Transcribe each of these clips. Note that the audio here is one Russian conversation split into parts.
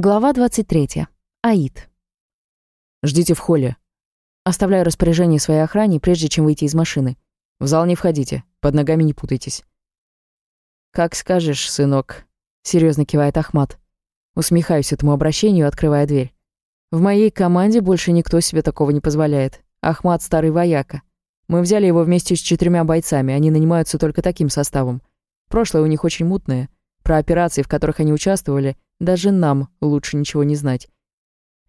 Глава 23. Аид. «Ждите в холле». Оставляю распоряжение своей охране, прежде чем выйти из машины. «В зал не входите, под ногами не путайтесь». «Как скажешь, сынок», — серьезно кивает Ахмат. Усмехаюсь этому обращению, открывая дверь. В моей команде больше никто себе такого не позволяет. Ахмат — старый вояка. Мы взяли его вместе с четырьмя бойцами, они нанимаются только таким составом. Прошлое у них очень мутное. Про операции, в которых они участвовали — даже нам лучше ничего не знать.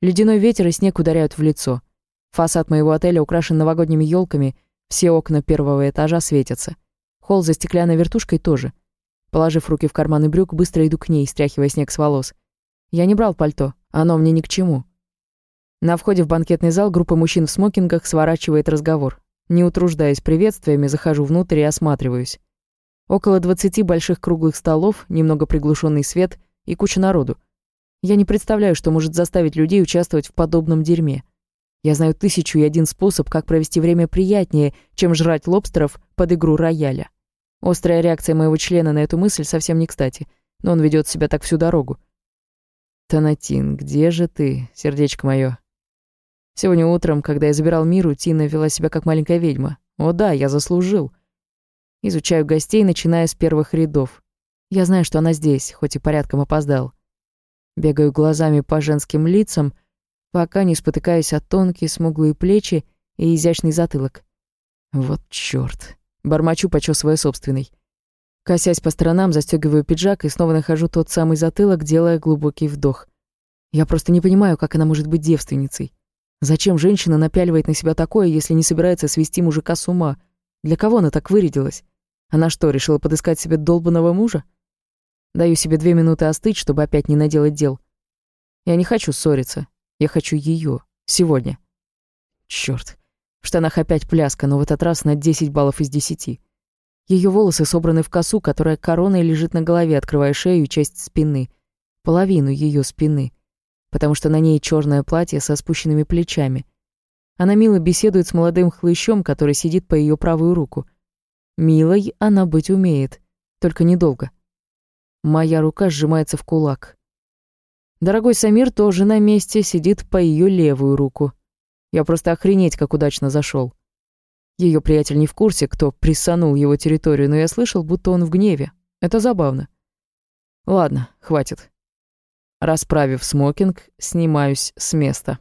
Ледяной ветер и снег ударяют в лицо. Фасад моего отеля украшен новогодними елками, все окна первого этажа светятся. Холл за стеклянной вертушкой тоже. Положив руки в карманы брюк, быстро иду к ней, стряхивая снег с волос. Я не брал пальто, оно мне ни к чему. На входе в банкетный зал группа мужчин в смокингах сворачивает разговор. Не утруждаясь приветствиями, захожу внутрь и осматриваюсь. Около двадцати больших круглых столов, немного приглушенный свет — и куча народу. Я не представляю, что может заставить людей участвовать в подобном дерьме. Я знаю тысячу и один способ, как провести время приятнее, чем жрать лобстеров под игру рояля. Острая реакция моего члена на эту мысль совсем не кстати, но он ведет себя так всю дорогу. «Танатин, где же ты, сердечко мое? Сегодня утром, когда я забирал Миру, Тина вела себя как маленькая ведьма. О да, я заслужил. Изучаю гостей, начиная с первых рядов. Я знаю, что она здесь, хоть и порядком опоздал. Бегаю глазами по женским лицам, пока не спотыкаюсь от тонкие смуглые плечи и изящный затылок. Вот чёрт. Бормочу, почёсывая собственный. Косясь по сторонам, застёгиваю пиджак и снова нахожу тот самый затылок, делая глубокий вдох. Я просто не понимаю, как она может быть девственницей. Зачем женщина напяливает на себя такое, если не собирается свести мужика с ума? Для кого она так вырядилась? Она что, решила подыскать себе долбанного мужа? Даю себе две минуты остыть, чтобы опять не наделать дел. Я не хочу ссориться. Я хочу ее Сегодня. Черт. В штанах опять пляска, но в этот раз на 10 баллов из 10. Ее волосы собраны в косу, которая короной лежит на голове, открывая шею и часть спины. Половину ее спины. Потому что на ней черное платье со спущенными плечами. Она мило беседует с молодым хлыщом, который сидит по ее правую руку. Милой она быть умеет, только недолго. Моя рука сжимается в кулак. Дорогой Самир тоже на месте, сидит по ее левую руку. Я просто охренеть, как удачно зашел. Ее приятель не в курсе, кто прессанул его территорию, но я слышал, будто он в гневе. Это забавно. Ладно, хватит. Расправив смокинг, снимаюсь с места.